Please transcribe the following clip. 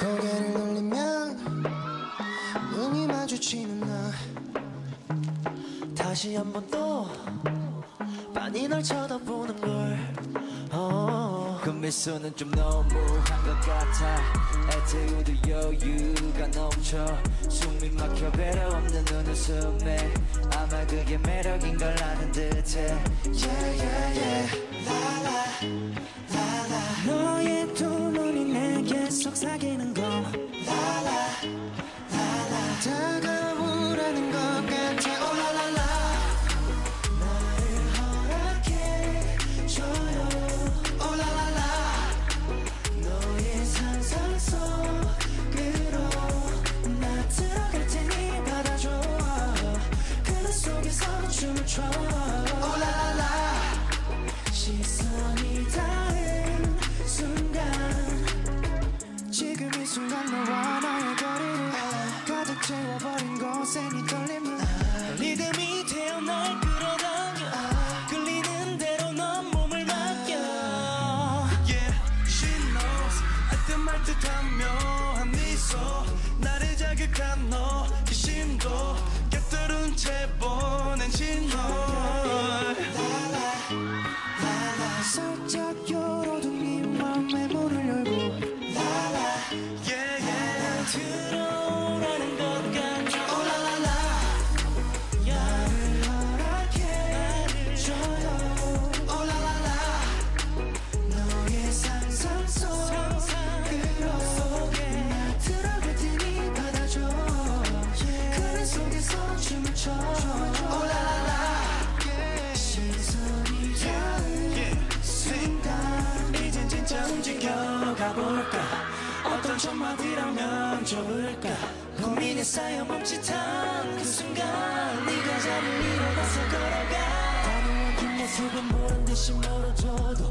고개를 돌리면 눈이 마주치는 나. 다시 한 번또 빤히 널 쳐다보는 걸. 어. 그 미소는 좀 너무한 것 같아. 애태우도 여유가 넘쳐 숨이 배려 없는 눈웃음에 아마 그게 매력인 걸 아는 듯해. Yeah yeah yeah. 라라 라라 너의 두 눈이 내게 속삭이는 거. 라라 라라 지금 이 순간 너와 나의 거리를 가득 채워버린 곳에 네 떨림은 리듬이 되어 날 끌어당겨. 끌리는 대로 넌 몸을 맡겨. Yeah, she knows. 알듯 말듯한 묘한 미소. 나를 자극한 볼까? 어떤 첫 마디라면 좋을까? 고민에 쌓여 멈칫한 그 순간 네가 자리를 일어나서 걸어가. 단호한 뒷모습은 보란 듯이 멀어져도